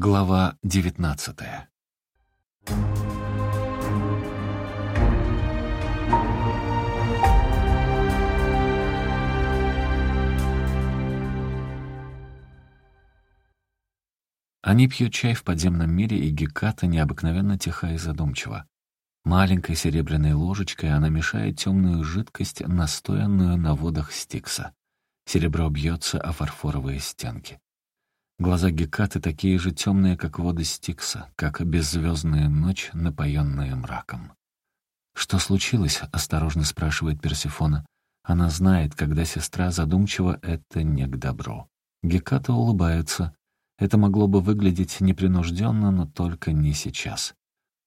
Глава девятнадцатая. Они пьют чай в подземном мире, и Геката необыкновенно тиха и задумчива. Маленькой серебряной ложечкой она мешает темную жидкость, настоянную на водах Стикса. Серебро бьется о фарфоровые стенки. Глаза Гекаты такие же темные, как воды Стикса, как беззвездная ночь, напоенная мраком. «Что случилось?» — осторожно спрашивает Персифона. Она знает, когда сестра задумчива, это не к добру. Геката улыбается. Это могло бы выглядеть непринужденно, но только не сейчас.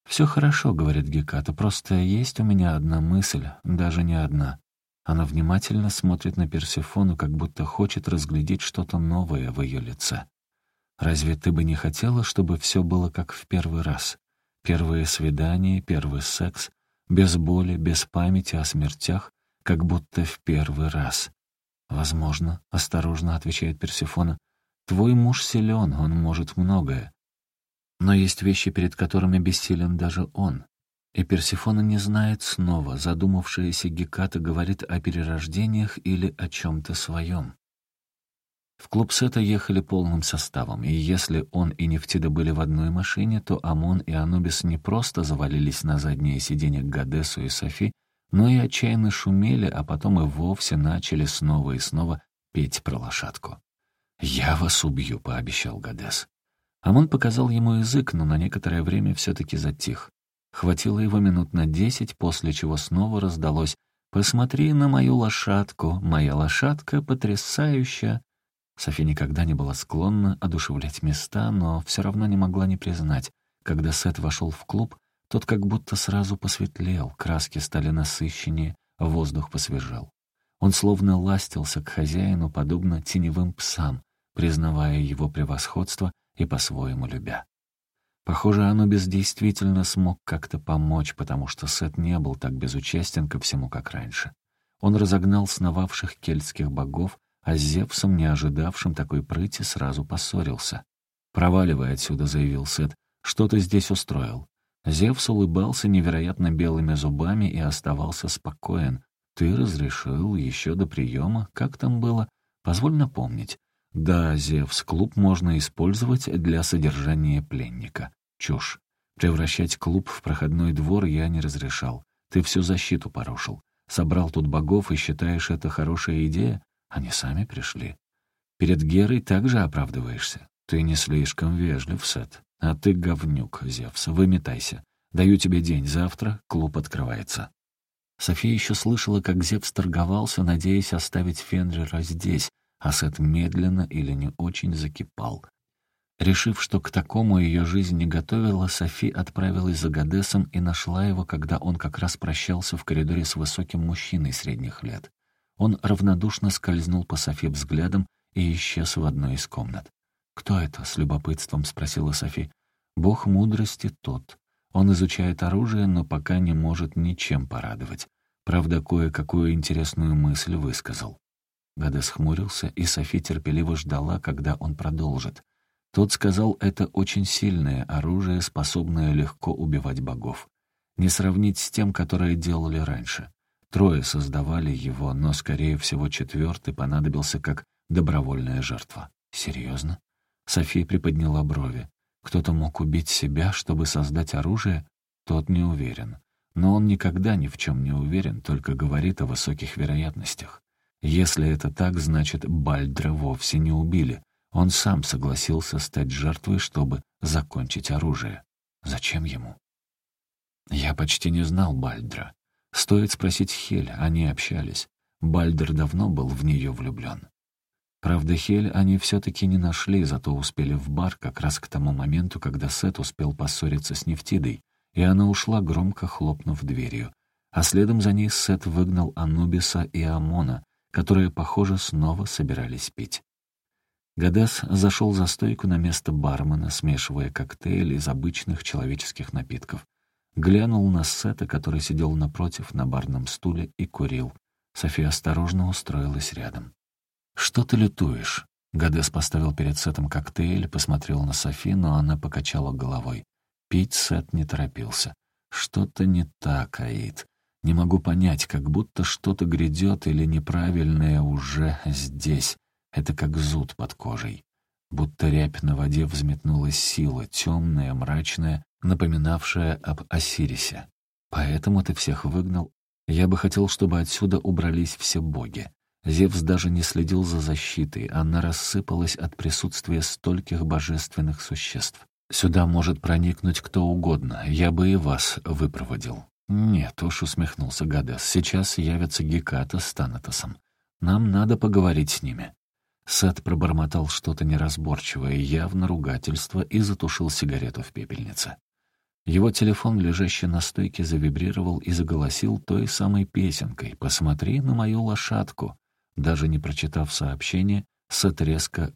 «Все хорошо», — говорит Геката, — «просто есть у меня одна мысль, даже не одна. Она внимательно смотрит на Персефону, как будто хочет разглядеть что-то новое в ее лице. «Разве ты бы не хотела, чтобы все было как в первый раз? Первое свидание, первый секс, без боли, без памяти о смертях, как будто в первый раз?» «Возможно», — осторожно отвечает Персефона. «Твой муж силен, он может многое. Но есть вещи, перед которыми бессилен даже он. И Персифона не знает снова, задумавшаяся Геката говорит о перерождениях или о чем-то своем. В клуб Сета ехали полным составом, и если он и Нефтида были в одной машине, то Амон и Анубис не просто завалились на заднее сиденье к Гадесу и Софи, но и отчаянно шумели, а потом и вовсе начали снова и снова петь про лошадку. «Я вас убью», — пообещал Гадес. Амон показал ему язык, но на некоторое время все-таки затих. Хватило его минут на десять, после чего снова раздалось «Посмотри на мою лошадку, моя лошадка потрясающая». Софи никогда не была склонна одушевлять места, но все равно не могла не признать. Когда Сет вошел в клуб, тот как будто сразу посветлел, краски стали насыщеннее, воздух посвежел. Он словно ластился к хозяину, подобно теневым псам, признавая его превосходство и по-своему любя. Похоже, Анубис действительно смог как-то помочь, потому что Сет не был так безучастен ко всему, как раньше. Он разогнал сновавших кельтских богов, а с Зевсом, не ожидавшим такой прыти, сразу поссорился. «Проваливай отсюда», — заявил Сет. «Что ты здесь устроил?» Зевс улыбался невероятно белыми зубами и оставался спокоен. «Ты разрешил еще до приема? Как там было? Позволь напомнить. Да, Зевс, клуб можно использовать для содержания пленника. Чушь. Превращать клуб в проходной двор я не разрешал. Ты всю защиту порушил. Собрал тут богов и считаешь это хорошая идея? Они сами пришли. Перед Герой также оправдываешься. Ты не слишком вежлив, Сет. А ты говнюк, Зевс. Выметайся. Даю тебе день. Завтра клуб открывается. София еще слышала, как Зевс торговался, надеясь оставить Фенрира здесь, Асет медленно или не очень закипал. Решив, что к такому ее жизнь не готовила, Софи отправилась за Гадесом и нашла его, когда он как раз прощался в коридоре с высоким мужчиной средних лет. Он равнодушно скользнул по Софи взглядом и исчез в одной из комнат. «Кто это?» — с любопытством спросила Софи. «Бог мудрости тот. Он изучает оружие, но пока не может ничем порадовать. Правда, кое-какую интересную мысль высказал. Гадес хмурился, и Софи терпеливо ждала, когда он продолжит. Тот сказал, это очень сильное оружие, способное легко убивать богов. Не сравнить с тем, которое делали раньше. Трое создавали его, но, скорее всего, четвертый понадобился как добровольная жертва. Серьезно? София приподняла брови. Кто-то мог убить себя, чтобы создать оружие? Тот не уверен. Но он никогда ни в чем не уверен, только говорит о высоких вероятностях. Если это так, значит, Бальдра вовсе не убили. Он сам согласился стать жертвой, чтобы закончить оружие. Зачем ему? Я почти не знал Бальдра. Стоит спросить Хель, они общались. Бальдер давно был в нее влюблен. Правда, Хель они все-таки не нашли, зато успели в бар как раз к тому моменту, когда Сет успел поссориться с Нефтидой, и она ушла, громко хлопнув дверью. А следом за ней Сет выгнал Анубиса и Амона, которые, похоже, снова собирались пить. Гадес зашел за стойку на место бармена, смешивая коктейль из обычных человеческих напитков. Глянул на Сета, который сидел напротив на барном стуле и курил. София осторожно устроилась рядом. «Что ты лютуешь?» Гадес поставил перед Сетом коктейль, посмотрел на Софи, но она покачала головой. Пить Сет не торопился. Что-то не так, Аид. Не могу понять, как будто что-то грядет или неправильное уже здесь. Это как зуд под кожей. Будто рябь на воде взметнулась сила, темная, мрачная, напоминавшая об Осирисе. Поэтому ты всех выгнал. Я бы хотел, чтобы отсюда убрались все боги. Зевс даже не следил за защитой, она рассыпалась от присутствия стольких божественных существ. Сюда может проникнуть кто угодно, я бы и вас выпроводил. «Нет уж», — усмехнулся Гадес, — «сейчас явятся Геката с Танатосом. Нам надо поговорить с ними». Сет пробормотал что-то неразборчивое, явно ругательство, и затушил сигарету в пепельнице. Его телефон, лежащий на стойке, завибрировал и заголосил той самой песенкой «Посмотри на мою лошадку». Даже не прочитав сообщение, Сет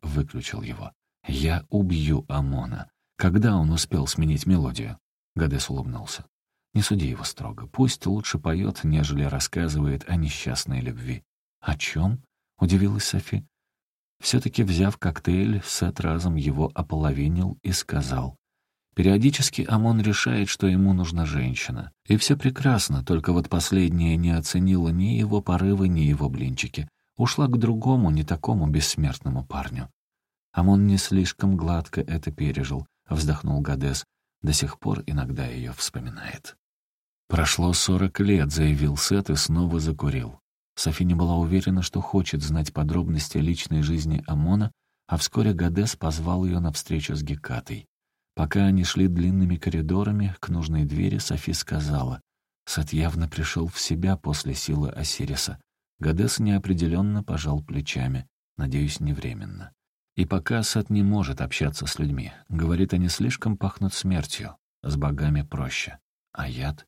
выключил его. «Я убью Амона». Когда он успел сменить мелодию? Гадес улыбнулся. Не суди его строго. Пусть лучше поет, нежели рассказывает о несчастной любви. «О чем?» — удивилась Софи. Все-таки, взяв коктейль, Сет разом его ополовинил и сказал. Периодически Амон решает, что ему нужна женщина. И все прекрасно, только вот последняя не оценила ни его порывы, ни его блинчики. Ушла к другому, не такому бессмертному парню. Амон не слишком гладко это пережил, вздохнул Гадес. До сих пор иногда ее вспоминает. «Прошло сорок лет», — заявил Сет и снова закурил. Софи не была уверена, что хочет знать подробности личной жизни Амона, а вскоре Гадес позвал ее на встречу с Гекатой. Пока они шли длинными коридорами к нужной двери, Софи сказала, «Сет явно пришел в себя после силы Осириса». Гадес неопределенно пожал плечами, надеюсь, не временно. И пока Сет не может общаться с людьми, говорит, они слишком пахнут смертью, с богами проще. А яд?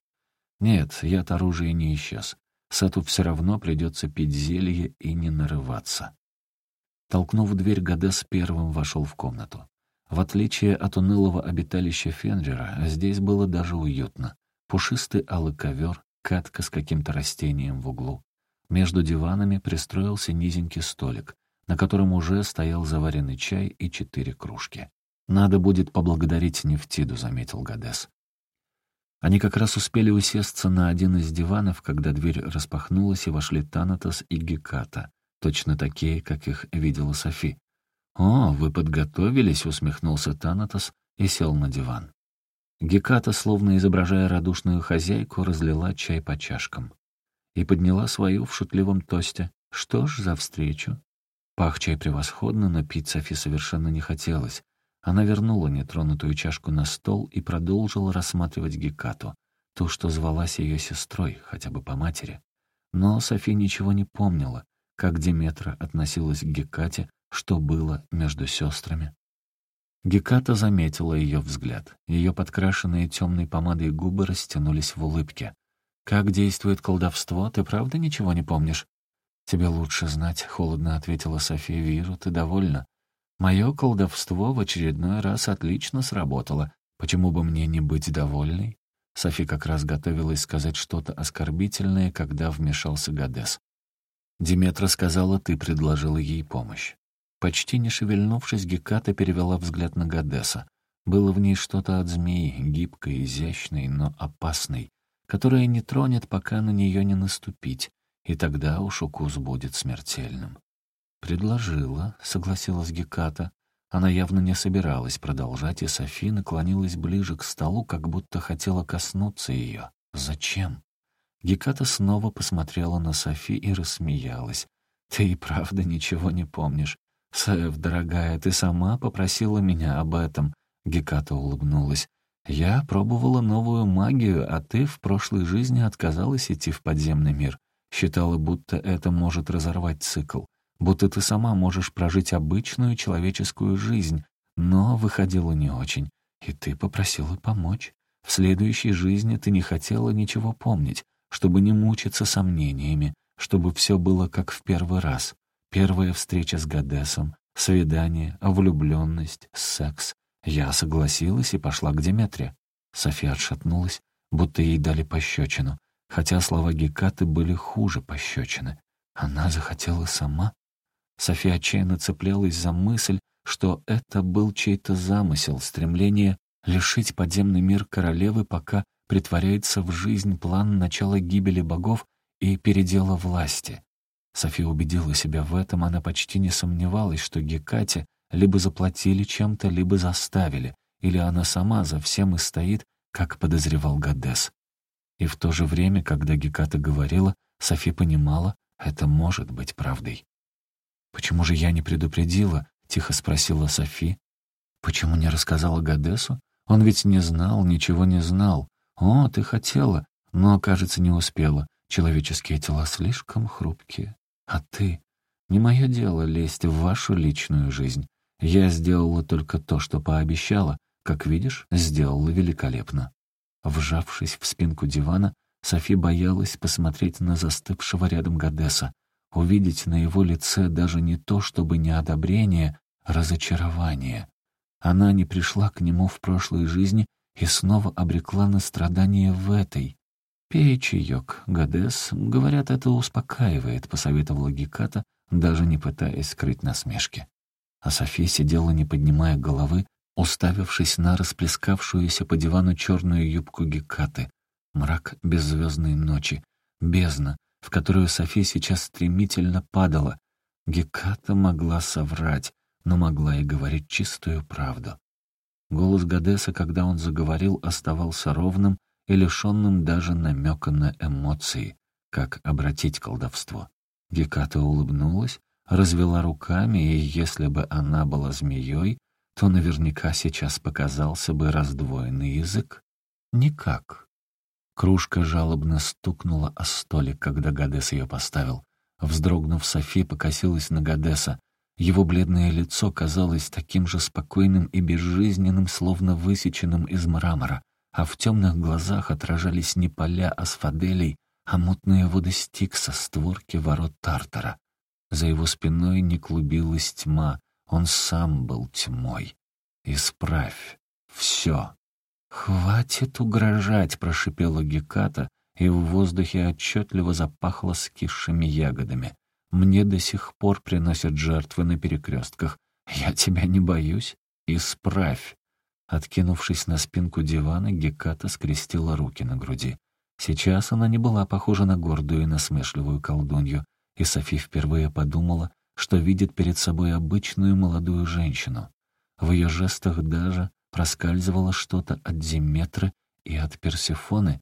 Нет, яд оружия не исчез. Сету все равно придется пить зелье и не нарываться. Толкнув дверь, Гадес первым вошел в комнату. В отличие от унылого обиталища Фенрера, здесь было даже уютно. Пушистый алый ковер, катка с каким-то растением в углу. Между диванами пристроился низенький столик, на котором уже стоял заваренный чай и четыре кружки. «Надо будет поблагодарить Нефтиду», — заметил Гадес. Они как раз успели усесться на один из диванов, когда дверь распахнулась, и вошли Танатос и Геката, точно такие, как их видела Софи. «О, вы подготовились», — усмехнулся Танатос и сел на диван. Геката, словно изображая радушную хозяйку, разлила чай по чашкам и подняла свою в шутливом тосте. «Что ж, за встречу». Пах чай превосходно, но пить Софи совершенно не хотелось. Она вернула нетронутую чашку на стол и продолжила рассматривать Гекату, ту, что звалась ее сестрой, хотя бы по матери. Но Софи ничего не помнила, как Деметра относилась к Гекате, что было между сестрами. Геката заметила ее взгляд. Ее подкрашенные темной помадой губы растянулись в улыбке. «Как действует колдовство, ты правда ничего не помнишь?» «Тебе лучше знать», — холодно ответила София. «Вижу, ты довольна. Мое колдовство в очередной раз отлично сработало. Почему бы мне не быть довольной? Софи как раз готовилась сказать что-то оскорбительное, когда вмешался Гадес. Диметра сказала, ты предложила ей помощь. Почти не шевельнувшись, Геката перевела взгляд на Гадеса. Было в ней что-то от змеи, гибкой, изящной, но опасной, которая не тронет, пока на нее не наступить, и тогда уж укус будет смертельным. «Предложила», — согласилась Геката. Она явно не собиралась продолжать, и Софи наклонилась ближе к столу, как будто хотела коснуться ее. «Зачем?» Геката снова посмотрела на Софи и рассмеялась. «Ты и правда ничего не помнишь. Сэв, дорогая, ты сама попросила меня об этом». Геката улыбнулась. «Я пробовала новую магию, а ты в прошлой жизни отказалась идти в подземный мир. Считала, будто это может разорвать цикл будто ты сама можешь прожить обычную человеческую жизнь, но выходило не очень, и ты попросила помочь. В следующей жизни ты не хотела ничего помнить, чтобы не мучиться сомнениями, чтобы все было как в первый раз. Первая встреча с Гадесом, свидание, влюбленность, секс. Я согласилась и пошла к Деметре. София отшатнулась, будто ей дали пощечину, хотя слова Гекаты были хуже пощечины. Она захотела сама. София отчаянно цеплялась за мысль, что это был чей-то замысел, стремление лишить подземный мир королевы, пока притворяется в жизнь план начала гибели богов и передела власти. София убедила себя в этом, она почти не сомневалась, что Гекате либо заплатили чем-то, либо заставили, или она сама за всем и стоит, как подозревал Гадес. И в то же время, когда Геката говорила, Софи понимала, это может быть правдой. «Почему же я не предупредила?» — тихо спросила Софи. «Почему не рассказала Гадесу? Он ведь не знал, ничего не знал. О, ты хотела, но, кажется, не успела. Человеческие тела слишком хрупкие. А ты? Не мое дело лезть в вашу личную жизнь. Я сделала только то, что пообещала. Как видишь, сделала великолепно». Вжавшись в спинку дивана, Софи боялась посмотреть на застывшего рядом Гадеса, увидеть на его лице даже не то, чтобы не одобрение, а разочарование. Она не пришла к нему в прошлой жизни и снова обрекла на страдания в этой. «Пей чаек, Гадес. Говорят, это успокаивает», — посоветовала Геката, даже не пытаясь скрыть насмешки. А София сидела, не поднимая головы, уставившись на расплескавшуюся по дивану черную юбку Гекаты. Мрак беззвездной ночи, бездна, в которую София сейчас стремительно падала. Геката могла соврать, но могла и говорить чистую правду. Голос Гадеса, когда он заговорил, оставался ровным и лишенным даже намека на эмоции, как обратить колдовство. Геката улыбнулась, развела руками, и если бы она была змеей, то наверняка сейчас показался бы раздвоенный язык. Никак. Кружка жалобно стукнула о столик, когда Гадес ее поставил. Вздрогнув, Софи покосилась на Гадеса. Его бледное лицо казалось таким же спокойным и безжизненным, словно высеченным из мрамора, а в темных глазах отражались не поля асфаделей, а мутные воды Стикса, створки ворот Тартара. За его спиной не клубилась тьма, он сам был тьмой. «Исправь все!» «Хватит угрожать!» — прошипела Геката, и в воздухе отчетливо запахло скисшими ягодами. «Мне до сих пор приносят жертвы на перекрестках. Я тебя не боюсь. Исправь!» Откинувшись на спинку дивана, Геката скрестила руки на груди. Сейчас она не была похожа на гордую и насмешливую колдунью, и Софи впервые подумала, что видит перед собой обычную молодую женщину. В ее жестах даже проскальзывало что-то от Диметры и от Персефоны.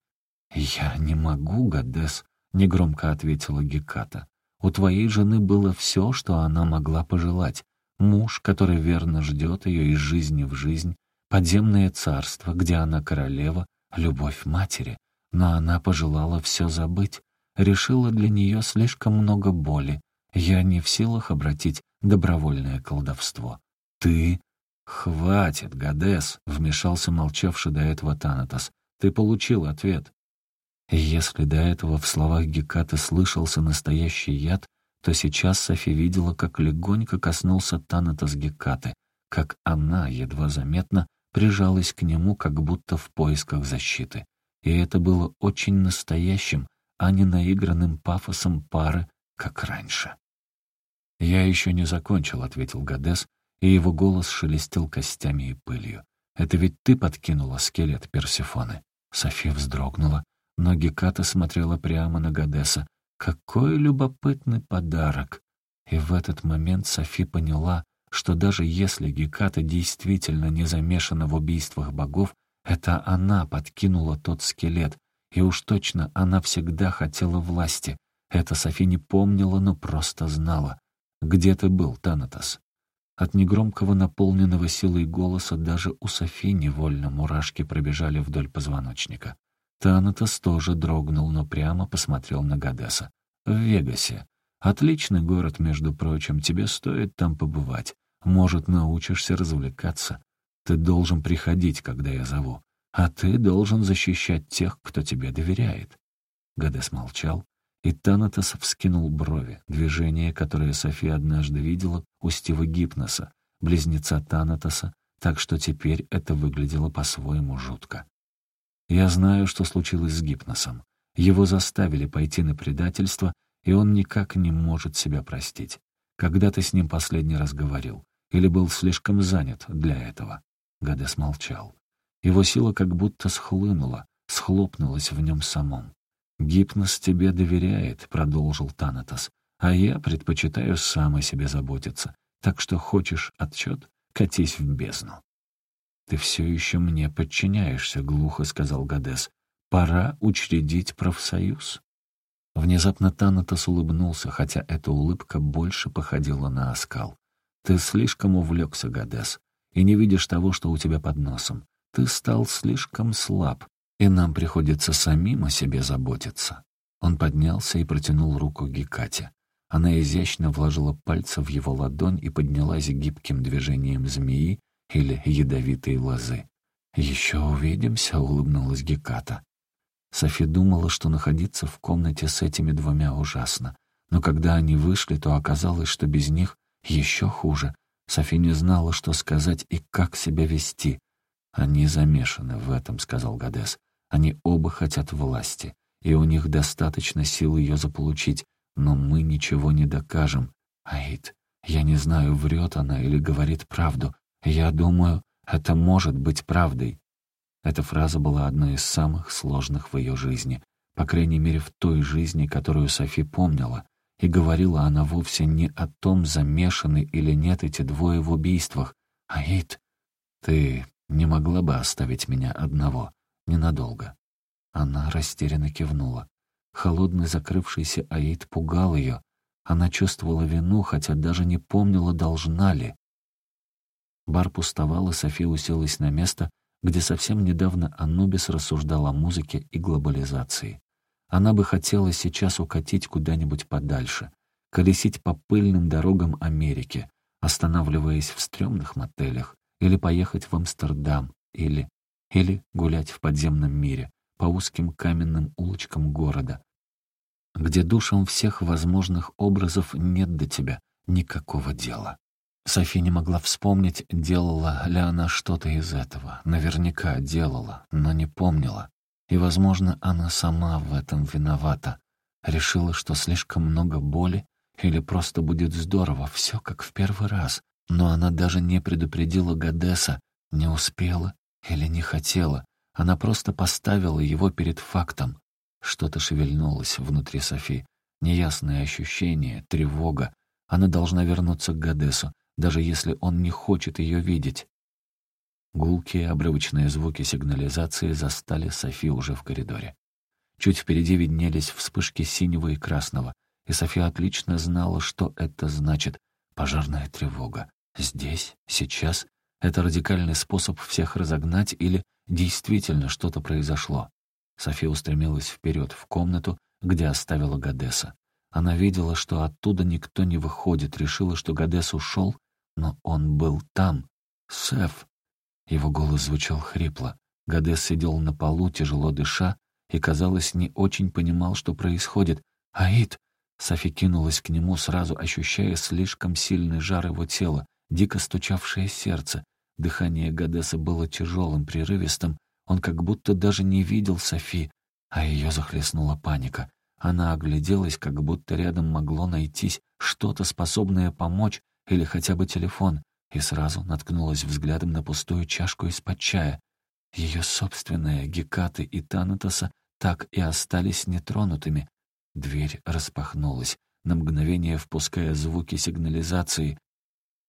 «Я не могу, Гадес», — негромко ответила Геката. «У твоей жены было все, что она могла пожелать. Муж, который верно ждет ее из жизни в жизнь, подземное царство, где она королева, любовь матери. Но она пожелала все забыть, решила для нее слишком много боли. Я не в силах обратить добровольное колдовство. Ты «Хватит, Гадес!» — вмешался молчавший до этого Танатос. «Ты получил ответ». если до этого в словах Гекаты слышался настоящий яд, то сейчас Софи видела, как легонько коснулся Танатос Гекаты, как она, едва заметно, прижалась к нему, как будто в поисках защиты. И это было очень настоящим, а не наигранным пафосом пары, как раньше. «Я еще не закончил», — ответил Гадес, и его голос шелестел костями и пылью. «Это ведь ты подкинула скелет Персифоны?» София вздрогнула, но Геката смотрела прямо на Гадеса. «Какой любопытный подарок!» И в этот момент Софи поняла, что даже если Геката действительно не замешана в убийствах богов, это она подкинула тот скелет, и уж точно она всегда хотела власти. Это Софи не помнила, но просто знала. «Где ты был, Танатос?» От негромкого наполненного силой голоса даже у Софи невольно мурашки пробежали вдоль позвоночника. Танатос тоже дрогнул, но прямо посмотрел на Гадеса. «В Вегасе. Отличный город, между прочим, тебе стоит там побывать. Может, научишься развлекаться. Ты должен приходить, когда я зову. А ты должен защищать тех, кто тебе доверяет». Гадес молчал, и Танатос вскинул брови, движение, которое София однажды видела у Стива Гипноса, близнеца Танатоса, так что теперь это выглядело по-своему жутко. Я знаю, что случилось с Гипносом. Его заставили пойти на предательство, и он никак не может себя простить. Когда ты с ним последний раз говорил? Или был слишком занят для этого?» Гадес молчал. Его сила как будто схлынула, схлопнулась в нем самом. «Гипноз тебе доверяет», — продолжил Танатос, «а я предпочитаю сам о себе заботиться. Так что хочешь отчет? Катись в бездну». «Ты все еще мне подчиняешься», — глухо сказал Гадес. «Пора учредить профсоюз». Внезапно Танатос улыбнулся, хотя эта улыбка больше походила на оскал. «Ты слишком увлекся, Гадес, и не видишь того, что у тебя под носом. Ты стал слишком слаб, и нам приходится самим о себе заботиться». Он поднялся и протянул руку Гекате. Она изящно вложила пальцы в его ладонь и поднялась гибким движением змеи или ядовитой лозы. «Еще увидимся», — улыбнулась Геката. Софи думала, что находиться в комнате с этими двумя ужасно. Но когда они вышли, то оказалось, что без них еще хуже. Софи не знала, что сказать и как себя вести. «Они замешаны в этом», — сказал Гадес. «Они оба хотят власти, и у них достаточно сил ее заполучить, но мы ничего не докажем. Аид, я не знаю, врет она или говорит правду. Я думаю, это может быть правдой. Эта фраза была одной из самых сложных в ее жизни, по крайней мере в той жизни, которую Софи помнила, и говорила она вовсе не о том, замешаны или нет эти двое в убийствах. «Аид, ты не могла бы оставить меня одного, ненадолго?» Она растерянно кивнула. Холодный закрывшийся Аид пугал ее. Она чувствовала вину, хотя даже не помнила, должна ли. Бар пустовал, и София уселась на место, где совсем недавно Анубис рассуждал о музыке и глобализации. Она бы хотела сейчас укатить куда-нибудь подальше, колесить по пыльным дорогам Америки, останавливаясь в стрёмных мотелях, или поехать в Амстердам, или... или гулять в подземном мире, по узким каменным улочкам города, где душам всех возможных образов нет до тебя никакого дела. Софи не могла вспомнить, делала ли она что-то из этого. Наверняка делала, но не помнила. И, возможно, она сама в этом виновата. Решила, что слишком много боли или просто будет здорово, все как в первый раз. Но она даже не предупредила Гадеса, не успела или не хотела. Она просто поставила его перед фактом. Что-то шевельнулось внутри Софи. Неясное ощущение, тревога. Она должна вернуться к Гадесу, даже если он не хочет ее видеть. Гулкие обрывочные звуки сигнализации застали Софи уже в коридоре. Чуть впереди виднелись вспышки синего и красного, и София отлично знала, что это значит. Пожарная тревога. Здесь, сейчас. Это радикальный способ всех разогнать или действительно что-то произошло. София устремилась вперед в комнату, где оставила Гадеса. Она видела, что оттуда никто не выходит, решила, что Гадес ушел, но он был там. Сеф. Его голос звучал хрипло. Гадес сидел на полу, тяжело дыша, и, казалось, не очень понимал, что происходит. «Аид!» Софи кинулась к нему, сразу ощущая слишком сильный жар его тела, дико стучавшее сердце. Дыхание Гадеса было тяжелым, прерывистым. Он как будто даже не видел Софи, а ее захлестнула паника. Она огляделась, как будто рядом могло найтись что-то, способное помочь, или хотя бы телефон, и сразу наткнулась взглядом на пустую чашку из-под чая. Ее собственные Гекаты и Танатоса так и остались нетронутыми. Дверь распахнулась, на мгновение впуская звуки сигнализации.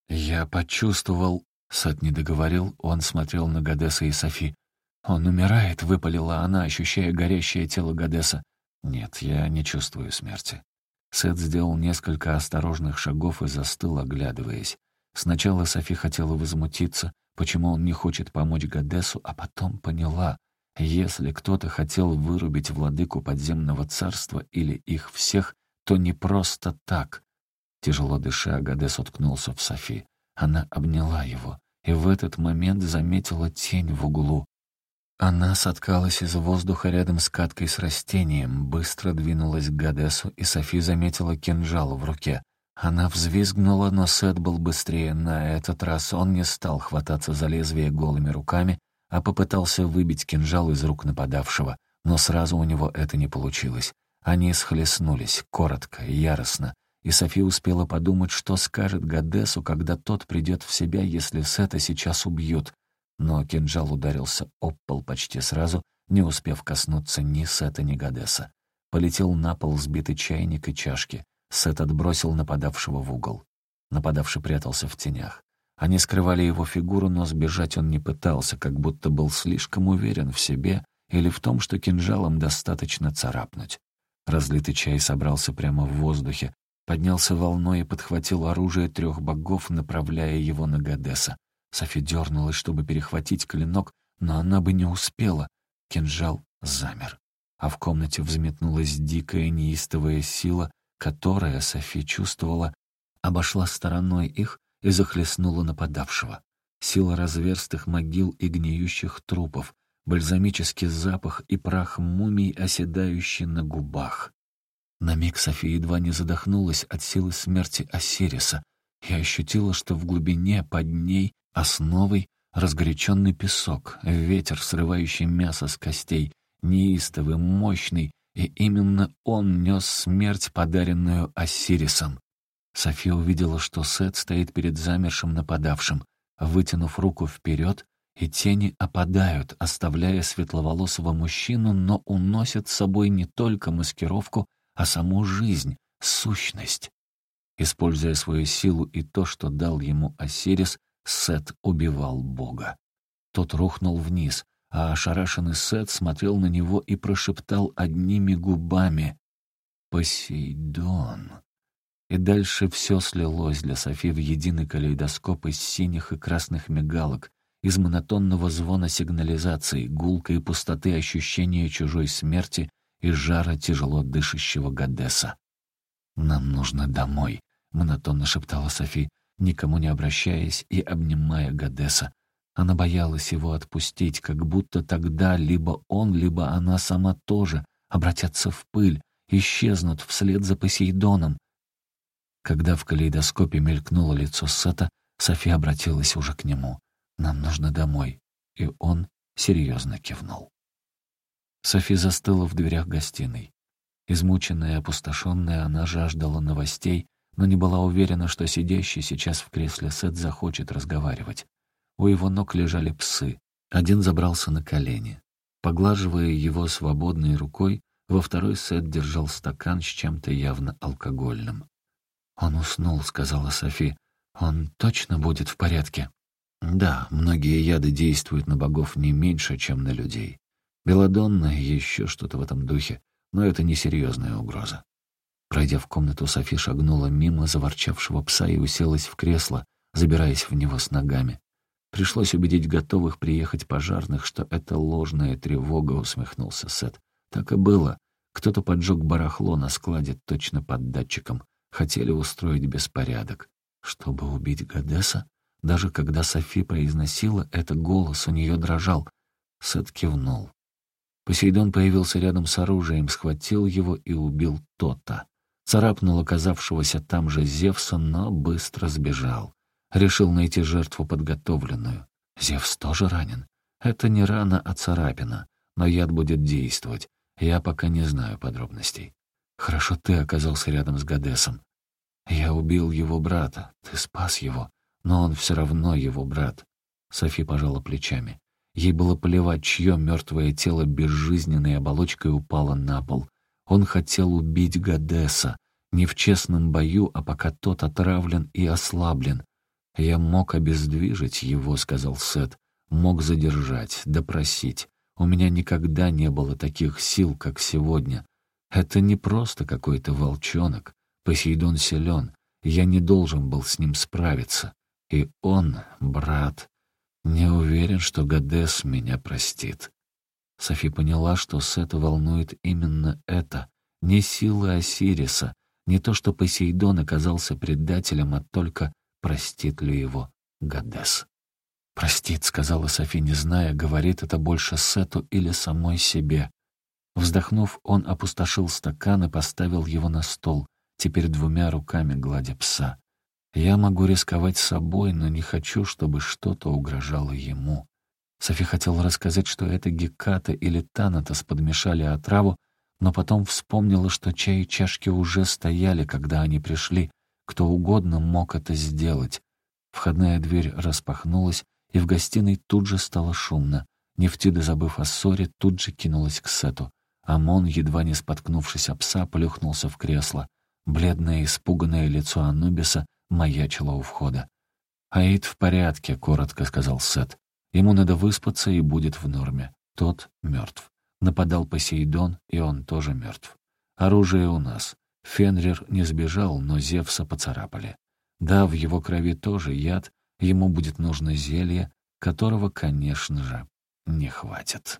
«Я почувствовал...» — Сет не договорил, он смотрел на Гадеса и Софи. «Он умирает», — выпалила она, ощущая горящее тело Гадеса. «Нет, я не чувствую смерти». Сет сделал несколько осторожных шагов и застыл, оглядываясь. Сначала Софи хотела возмутиться, почему он не хочет помочь Гадесу, а потом поняла, если кто-то хотел вырубить владыку подземного царства или их всех, то не просто так. Тяжело дыша, Гадес уткнулся в Софи. Она обняла его и в этот момент заметила тень в углу. Она соткалась из воздуха рядом с каткой с растением, быстро двинулась к Гадесу, и Софи заметила кинжал в руке. Она взвизгнула, но Сет был быстрее. На этот раз он не стал хвататься за лезвие голыми руками, а попытался выбить кинжал из рук нападавшего, но сразу у него это не получилось. Они схлестнулись, коротко, яростно, и София успела подумать, что скажет Гадесу, когда тот придет в себя, если Сета сейчас убьют. Но кинжал ударился об пол почти сразу, не успев коснуться ни Сета, ни Гадеса. Полетел на пол сбитый чайник и чашки. Сет отбросил нападавшего в угол. Нападавший прятался в тенях. Они скрывали его фигуру, но сбежать он не пытался, как будто был слишком уверен в себе или в том, что кинжалом достаточно царапнуть. Разлитый чай собрался прямо в воздухе, поднялся волной и подхватил оружие трех богов, направляя его на Гадеса. Софи дернулась, чтобы перехватить клинок, но она бы не успела. Кинжал замер. А в комнате взметнулась дикая неистовая сила, которая, Софи чувствовала, обошла стороной их и захлестнула нападавшего. Сила разверстых могил и гниющих трупов, бальзамический запах и прах мумий, оседающий на губах. На миг София едва не задохнулась от силы смерти Осириса и ощутила, что в глубине под ней основой разгоряченный песок, ветер, срывающий мясо с костей, неистовый, мощный, и именно он нес смерть, подаренную Осирисом. София увидела, что Сет стоит перед замершим нападавшим, вытянув руку вперед, и тени опадают, оставляя светловолосого мужчину, но уносят с собой не только маскировку, а саму жизнь, сущность. Используя свою силу и то, что дал ему Осирис, Сет убивал Бога. Тот рухнул вниз, а ошарашенный Сет смотрел на него и прошептал одними губами «Посейдон». И дальше все слилось для Софи в единый калейдоскоп из синих и красных мигалок, из монотонного звона сигнализации, гулка и пустоты ощущения чужой смерти и жара тяжело дышащего Гадеса. «Нам нужно домой», — монотонно шептала Софи, никому не обращаясь и обнимая Гадеса. Она боялась его отпустить, как будто тогда либо он, либо она сама тоже обратятся в пыль, исчезнут вслед за Посейдоном. Когда в калейдоскопе мелькнуло лицо Сета, София обратилась уже к нему. «Нам нужно домой», и он серьезно кивнул. Софи застыла в дверях гостиной. Измученная и опустошенная, она жаждала новостей, но не была уверена, что сидящий сейчас в кресле Сет захочет разговаривать. У его ног лежали псы. Один забрался на колени. Поглаживая его свободной рукой, во второй Сет держал стакан с чем-то явно алкогольным. «Он уснул», — сказала Софи. «Он точно будет в порядке?» «Да, многие яды действуют на богов не меньше, чем на людей. Беладонна и еще что-то в этом духе, но это несерьезная угроза. Пройдя в комнату, Софи шагнула мимо заворчавшего пса и уселась в кресло, забираясь в него с ногами. Пришлось убедить готовых приехать пожарных, что это ложная тревога, усмехнулся Сет. Так и было. Кто-то поджег барахло на складе точно под датчиком. Хотели устроить беспорядок. Чтобы убить Гадеса? Даже когда Софи произносила это, голос у нее дрожал. Сет кивнул. Посейдон появился рядом с оружием, схватил его и убил Тота. Царапнул оказавшегося там же Зевса, но быстро сбежал. Решил найти жертву подготовленную. Зевс тоже ранен. Это не рана, а царапина. Но яд будет действовать. Я пока не знаю подробностей. Хорошо ты оказался рядом с Гадесом. Я убил его брата. Ты спас его. Но он все равно его брат. Софи пожала плечами. Ей было плевать, чье мертвое тело безжизненной оболочкой упало на пол. Он хотел убить Гадеса. Не в честном бою, а пока тот отравлен и ослаблен. «Я мог обездвижить его», — сказал Сет. «Мог задержать, допросить. У меня никогда не было таких сил, как сегодня. Это не просто какой-то волчонок. Посейдон силен. Я не должен был с ним справиться. И он, брат, не уверен, что Гадес меня простит. Софи поняла, что Сета волнует именно это. Не силы Осириса, не то, что Посейдон оказался предателем, а только простит ли его Гадес. «Простит», — сказала Софи, не зная, говорит это больше Сету или самой себе. Вздохнув, он опустошил стакан и поставил его на стол, теперь двумя руками гладя пса. Я могу рисковать собой, но не хочу, чтобы что-то угрожало ему. Софи хотела рассказать, что это Геката или Танатос подмешали отраву, но потом вспомнила, что чай и чашки уже стояли, когда они пришли. Кто угодно мог это сделать. Входная дверь распахнулась, и в гостиной тут же стало шумно. Нефтида, забыв о ссоре, тут же кинулась к Сету. Амон, едва не споткнувшись об пса, плюхнулся в кресло. Бледное, испуганное лицо Анубиса маячило у входа. «Аид в порядке», — коротко сказал Сет. «Ему надо выспаться и будет в норме. Тот мертв. Нападал Посейдон, и он тоже мертв. Оружие у нас. Фенрир не сбежал, но Зевса поцарапали. Да, в его крови тоже яд, ему будет нужно зелье, которого, конечно же, не хватит.